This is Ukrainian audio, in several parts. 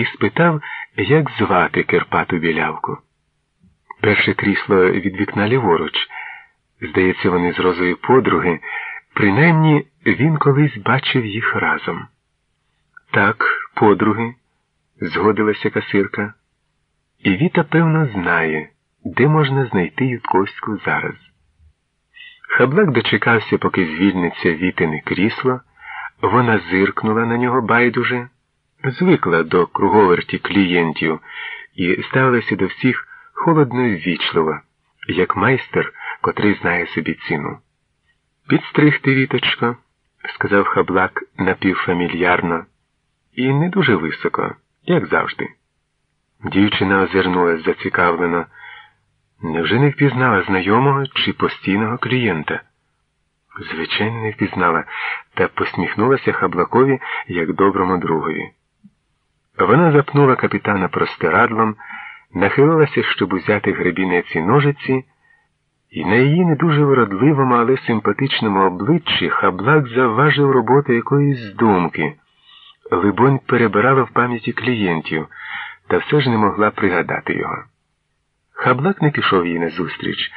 і спитав, як звати Керпату білявку. Перше крісло від вікна ліворуч. Здається, вони з розою подруги, принаймні він колись бачив їх разом. Так, подруги, згодилася касирка. І Віта, певно, знає, де можна знайти Ютковську зараз. Хаблак дочекався, поки звільниться вітине крісло, вона зиркнула на нього байдуже, звикла до круговерті клієнтів і ставилася до всіх холодно і ввічливо, як майстер, котрий знає собі ціну. Підстригти, віточко, сказав хаблак напівфамільярно, і не дуже високо, як завжди. Дівчина озирнулась зацікавлено. Невже не впізнала знайомого чи постійного клієнта? Звичайно, не впізнала, та посміхнулася хаблакові, як доброму другові. Вона запнула капітана простирадлом, нахилилася, щоб узяти гребінеці ножиці, і на її не дуже вродливому, але симпатичному обличчі хаблак завважив роботу якоїсь думки. Либонь перебирала в пам'яті клієнтів, та все ж не могла пригадати його. Хаблак не пішов їй назустріч,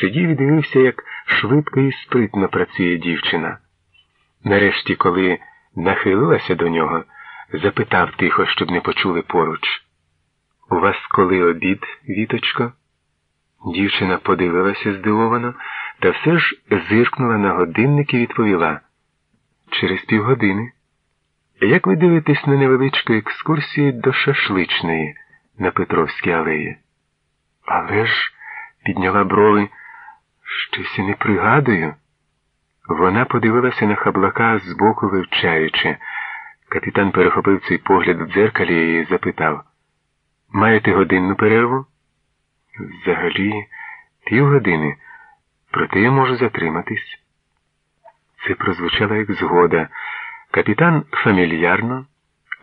сидів і дивився, як швидко і спритно працює дівчина. Нарешті, коли нахилилася до нього, запитав тихо, щоб не почули поруч. У вас коли обід, віточко? Дівчина подивилася здивовано, та все ж зиркнула на годинник і відповіла через півгодини. Як ви дивитесь на невеличку екскурсію до шашличної на Петровській алеї? Але ж, підняла брови, щось і не пригадую. Вона подивилася на хаблака збоку вивчаючи. Капітан перехопив цей погляд в дзеркалі і запитав Маєте годинну перерву? Взагалі, півгодини, проте я можу затриматись. Це прозвучало як згода. Капітан фамільярно,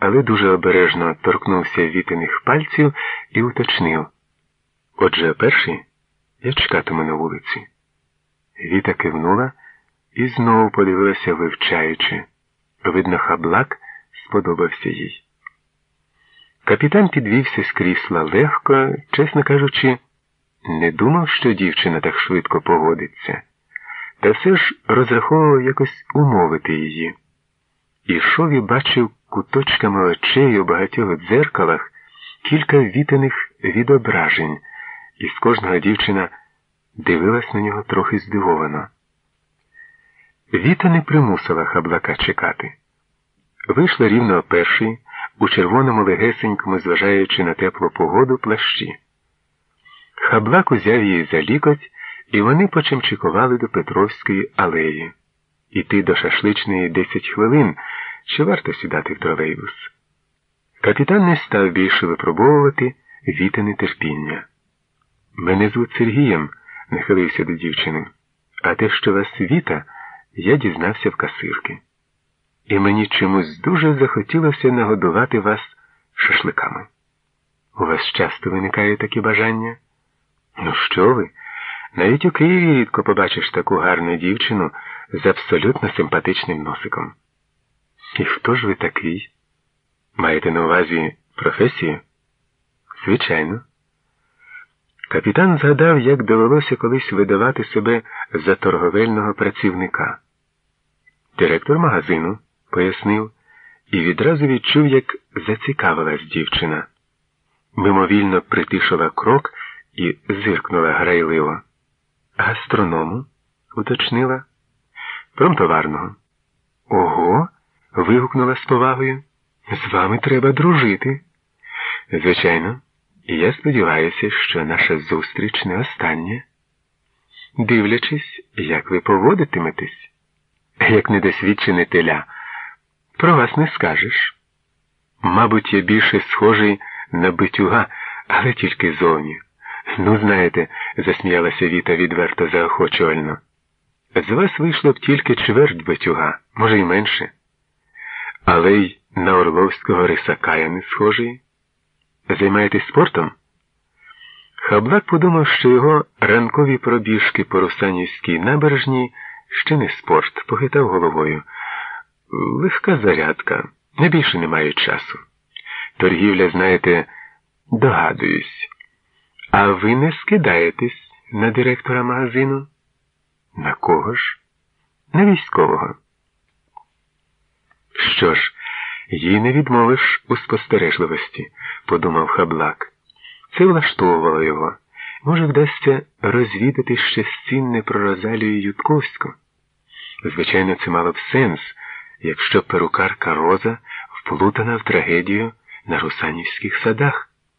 але дуже обережно торкнувся вітиних пальців і уточнив. Отже, перший я чекатиму на вулиці. Віта кивнула і знову подивилася вивчаючи. Видно, хаблак сподобався їй. Капітан підвівся з крісла легко, чесно кажучи, не думав, що дівчина так швидко погодиться, та все ж розраховував якось умовити її. Ішов і бачив куточками очей у багатьох дзеркалах кілька вітаних відображень і з кожного дівчина дивилась на нього трохи здивовано. Віта не примусила хаблака чекати. Вийшла рівно о першій, у червоному легесенькому, зважаючи на теплу погоду, плащі. Хаблак узяв її за лікоть, і вони почимчикували до Петровської алеї. Іти до шашличної десять хвилин, чи варто сідати в тролейбус. Капітан не став більше випробовувати вітане терпіння. Мене звуть Сергієм, нахилився до дівчини, а те, що вас віта, я дізнався в касирки. І мені чомусь дуже захотілося нагодувати вас шашликами. У вас часто виникає такі бажання? Ну, що ви? Навіть у Києві рідко побачиш таку гарну дівчину з абсолютно симпатичним носиком. І хто ж ви такий? Маєте на увазі професію? Звичайно. Капітан згадав, як довелося колись видавати себе за торговельного працівника. Директор магазину пояснив і відразу відчув, як зацікавилась дівчина. Мимовільно притишила крок і зиркнула грайливо. Гастроному? уточнила. Промтоварного. Ого. вигукнула з повагою. З вами треба дружити. Звичайно. Я сподіваюся, що наша зустріч не остання. Дивлячись, як ви поводитиметесь, як недосвідчене теля, про вас не скажеш. Мабуть, я більше схожий на битюга, але тільки зовні. Ну, знаєте, засміялася Віта відверто заохочувально. З вас вийшло б тільки чверть битюга, може й менше. Але й на Орловського рисака я не схожий. Займаєтесь спортом? Хаблак подумав, що його ранкові пробіжки по Русанівській набережній ще не спорт, похитав головою. Легка зарядка, не більше немає часу. Торгівля, знаєте, догадуюсь. А ви не скидаєтесь на директора магазину? На кого ж? На військового. Що ж, їй не відмовиш у спостережливості, подумав хаблак. Це влаштовувало його. Може, вдасться розвідати щось цінне про Розалію Ютковську. Звичайно, це мало б сенс, якщо перукарка Роза вплутана в трагедію на русанівських садах.